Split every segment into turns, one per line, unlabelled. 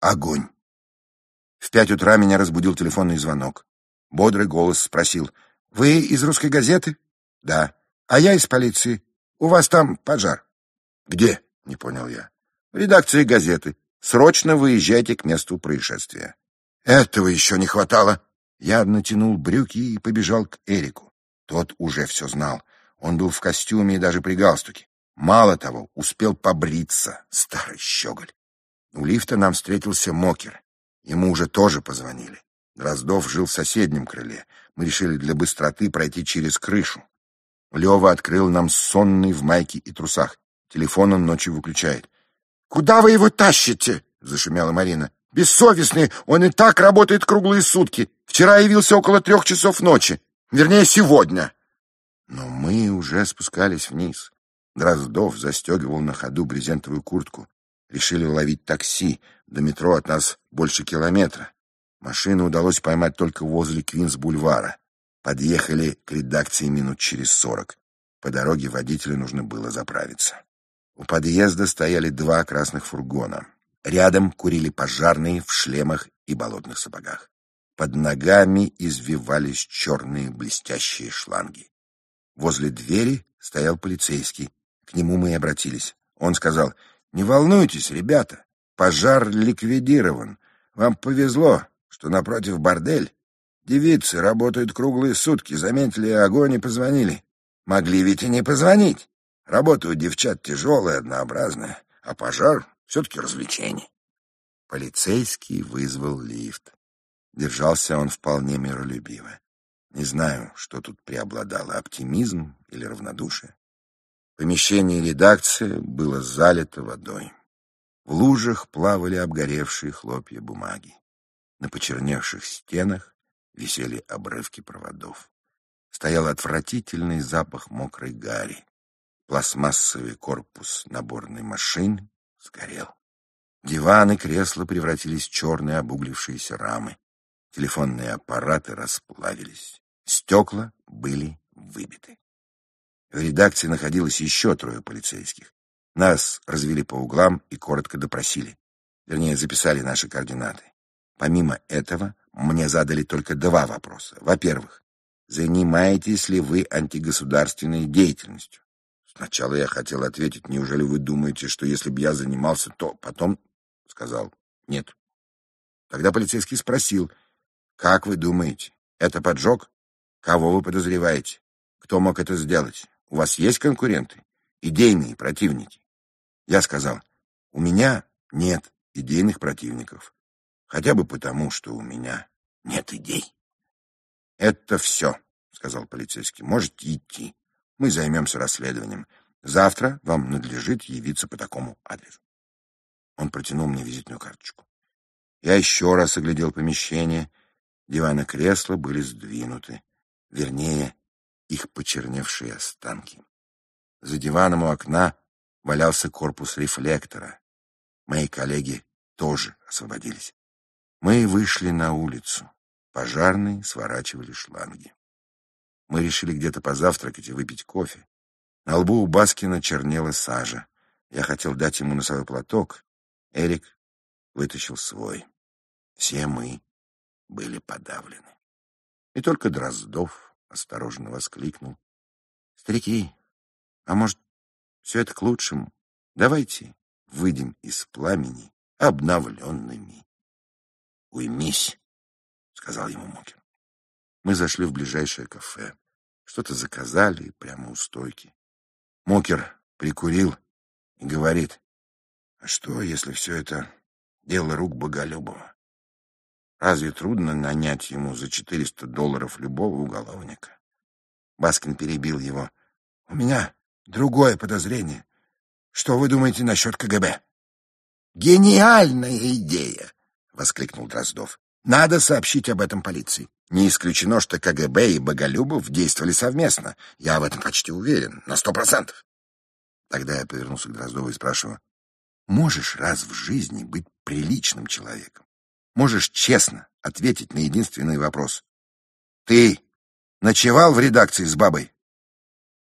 огонь. В пять утра меня разбудил телефонный звонок. Бодрый голос спросил, «Вы из русской газеты?» «Да». «А я из полиции. У вас там пожар». «Где?» — не понял я. «В редакции газеты. Срочно выезжайте к месту происшествия». «Этого еще не хватало». Я натянул брюки и побежал к Эрику. Тот уже все знал. Он был в костюме и даже при галстуке. Мало того, успел побриться, старый щеголь. У лифта нам встретился Мокер. Ему уже тоже позвонили. Дроздов жил в соседнем крыле. Мы решили для быстроты пройти через крышу. Лева открыл нам сонный в майке и трусах. Телефон он ночью выключает. «Куда вы его тащите?» — зашумела Марина. «Бессовестный, он и так работает круглые сутки. Вчера явился около трех часов ночи. Вернее, сегодня». Но мы уже спускались вниз. Дроздов застегивал на ходу брезентовую куртку. Решили ловить такси. До метро от нас больше километра. Машину удалось поймать только возле Квинс-бульвара. Подъехали к редакции минут через сорок. По дороге водителю нужно было заправиться. У подъезда стояли два красных фургона. Рядом курили пожарные в шлемах и болотных сапогах. Под ногами извивались черные блестящие шланги. Возле двери стоял полицейский. К нему мы и обратились. Он сказал, «Не волнуйтесь, ребята, пожар ликвидирован. Вам повезло, что напротив бордель. Девицы работают круглые сутки, заметили огонь и позвонили. Могли ведь и не позвонить. Работа у девчат тяжелая, однообразная, а пожар — все-таки развлечение. Полицейский вызвал лифт. Держался он вполне миролюбиво. Не знаю, что тут преобладало, оптимизм или равнодушие. Помещение редакции было залито водой. В лужах плавали обгоревшие хлопья бумаги. На почерневших стенах висели обрывки проводов. Стоял отвратительный запах мокрой гари. Пластмассовый корпус наборной машины сгорел. Диваны, кресла превратились в черные обуглившиеся рамы. Телефонные аппараты расплавились. Стекла были выбиты. В редакции находилось еще трое полицейских. Нас развели по углам и коротко допросили. Вернее, записали наши координаты. Помимо этого, мне задали только два вопроса. Во-первых, занимаетесь ли вы антигосударственной деятельностью? Сначала я хотел ответить, неужели вы думаете, что если бы я занимался, то потом сказал нет. Тогда полицейский спросил, как вы думаете, это поджог? Кого вы подозреваете? Кто мог это сделать? У вас есть конкуренты? Идейные противники? Я сказал, у меня нет идейных противников. Хотя бы потому, что у меня нет идей. Это все, сказал полицейский. Можете идти. Мы займемся расследованием. Завтра вам надлежит явиться по такому адресу. Он протянул мне визитную карточку. Я еще раз оглядел помещение. Диван и кресла были сдвинуты. Вернее, их почерневшие останки. За диваном у окна валялся корпус рефлектора. Мои коллеги тоже освободились. Мы вышли на улицу. Пожарные сворачивали шланги. Мы решили где-то позавтракать и выпить кофе. На лбу у Баскина чернела сажа. Я хотел дать ему носовой платок. Эрик вытащил свой. Все мы были подавлены. И только Дроздов осторожно воскликнул. Старики, а может, все это к лучшему? Давайте выйдем из пламени обновленными. Уймись, сказал ему Мокер. Мы зашли в ближайшее кафе. Что-то заказали прямо у стойки. Мокер прикурил и говорит, а что, если все это дело рук Боголюбова? Разве трудно нанять ему за 400 долларов любого уголовника? Баскин перебил его. У меня другое подозрение. Что вы думаете насчет КГБ? Гениальная идея, воскликнул Дроздов. Надо сообщить об этом полиции. Не исключено, что КГБ и Боголюбов действовали совместно. Я в этом почти уверен, на сто процентов. Тогда я повернулся к Дроздову и спрашиваю, можешь раз в жизни быть приличным человеком? Можешь честно ответить на единственный вопрос. Ты ночевал в редакции с бабой?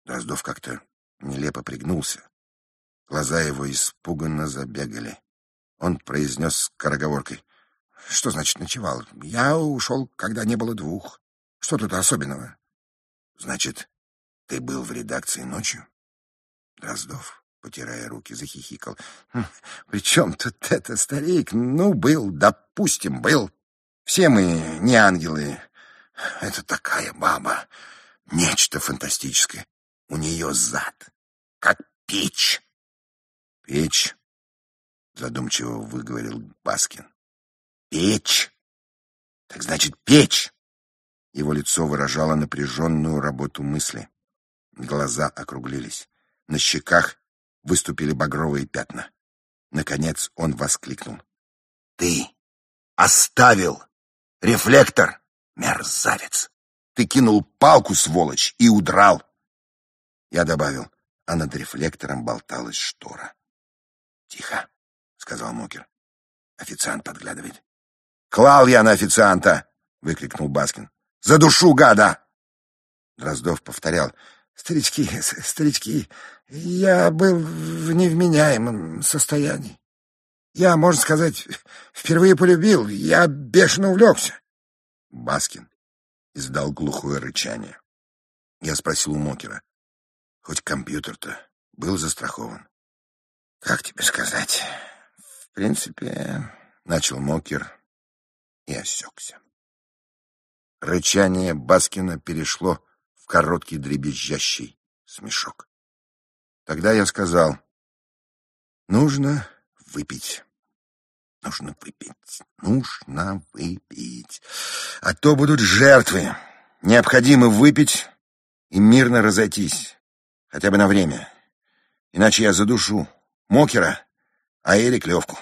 Дроздов как-то нелепо пригнулся. Глаза его испуганно забегали. Он произнес скороговоркой. Что значит ночевал? Я ушел, когда не было двух. Что тут особенного? Значит, ты был в редакции ночью? Дроздов, потирая руки, захихикал. «Хм, при чем тут это, старик? Ну, был, допустим, был. Все мы не ангелы. Это такая баба. Нечто фантастическое. У нее зад, как печь. Печь, задумчиво выговорил Баскин. Печь. Так значит, печь. Его лицо выражало напряженную работу мысли. Глаза округлились. На щеках выступили багровые пятна. Наконец он воскликнул. «Ты оставил рефлектор, мерзавец! Ты кинул палку, сволочь, и удрал!» Я добавил, а над рефлектором болталась штора. «Тихо», — сказал Мокер. «Официант подглядывает». «Клал я на официанта!» — выкрикнул Баскин. «За душу, гада!» Дроздов повторял. Старички, старички, я был в невменяемом состоянии. Я, можно сказать, впервые полюбил, я бешено увлекся. Баскин издал глухое рычание. Я спросил у Мокера, хоть компьютер-то был застрахован. Как тебе сказать? В принципе, начал Мокер и осекся. Рычание Баскина перешло короткий дребезжащий смешок. Тогда я сказал, нужно выпить. Нужно выпить, нужно выпить. А то будут жертвы. Необходимо выпить и мирно разойтись. Хотя бы на время. Иначе я задушу Мокера, а Эли клевку.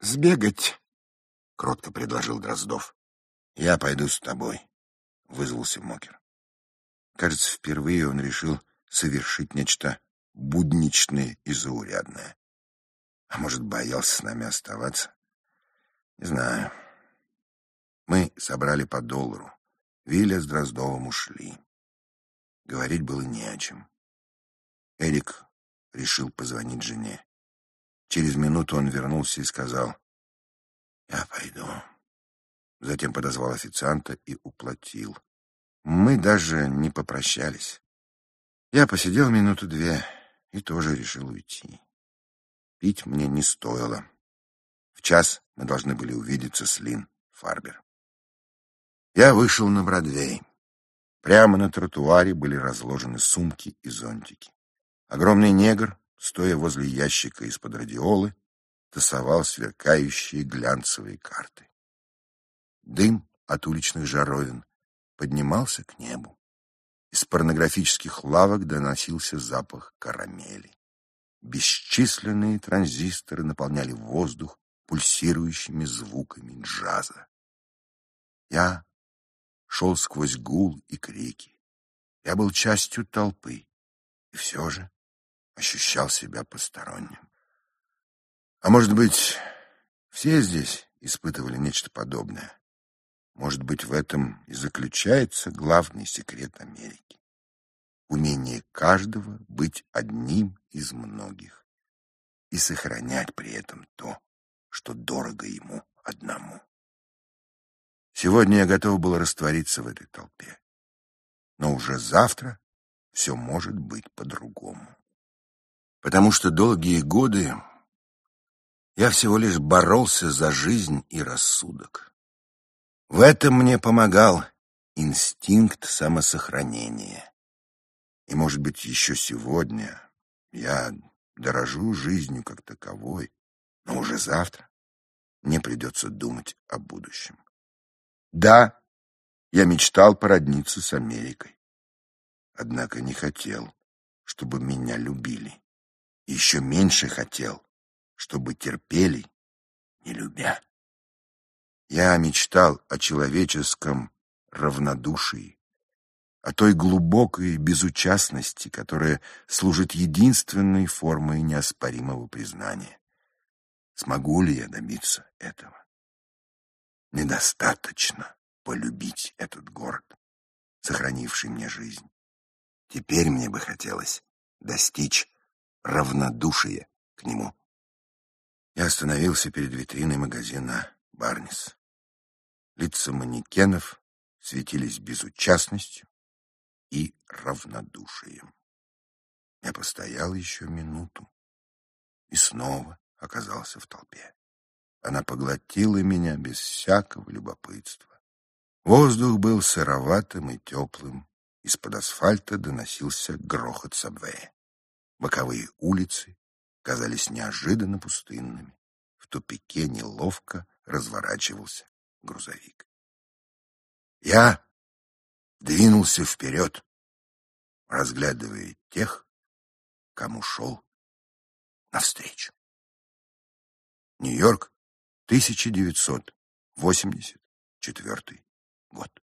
«Сбегать», — кротко предложил Дроздов. «Я пойду с тобой», — вызвался Мокер. Кажется, впервые он решил совершить нечто будничное и заурядное. А может, боялся с нами оставаться? Не знаю. Мы собрали по доллару. Виля с Дроздовым ушли. Говорить было не о чем. Эрик решил позвонить жене. Через минуту он вернулся и сказал, «Я пойду». Затем подозвал официанта и уплатил. Мы даже не попрощались. Я посидел минуту две и тоже решил уйти. Пить мне не стоило. В час мы должны были увидеться с Лин Фарбер. Я вышел на Бродвей. Прямо на тротуаре были разложены сумки и зонтики. Огромный негр, стоя возле ящика из-под радиолы, тасовал сверкающие глянцевые карты. Дым от уличных жаровин поднимался к небу. Из порнографических лавок доносился запах карамели. Бесчисленные транзисторы наполняли воздух пульсирующими звуками джаза. Я шел сквозь гул и крики. Я был частью толпы, и все же ощущал себя посторонним. А может быть, все здесь испытывали нечто подобное. Может быть, в этом и заключается главный секрет Америки. Умение каждого быть одним из многих и сохранять при этом то, что дорого ему одному. Сегодня я готов был раствориться в этой толпе. Но уже завтра все может быть по-другому. Потому что долгие годы я всего лишь боролся за жизнь и рассудок. В этом мне помогал инстинкт самосохранения. И, может быть, еще сегодня я дорожу жизнью как таковой, но уже завтра мне придется думать о будущем. Да, я мечтал породниться с Америкой, однако не хотел, чтобы меня любили. Еще меньше хотел, чтобы терпели, не любя. Я мечтал о человеческом равнодушии, о той глубокой безучастности, которая служит единственной формой неоспоримого признания. Смогу ли я добиться этого? Недостаточно полюбить этот город, сохранивший мне жизнь. Теперь мне бы хотелось достичь равнодушия к нему. Я остановился перед витриной магазина «Барнис». Лица манекенов светились безучастностью и равнодушием. Я постоял еще минуту и снова оказался в толпе. Она поглотила меня без всякого любопытства. Воздух был сыроватым и теплым. Из-под асфальта доносился грохот сабвея. Боковые улицы казались неожиданно пустынными. В тупике неловко разворачивался грузовик. Я двинулся вперед, разглядывая тех, кому шел навстречу. Нью-Йорк, 1984 год.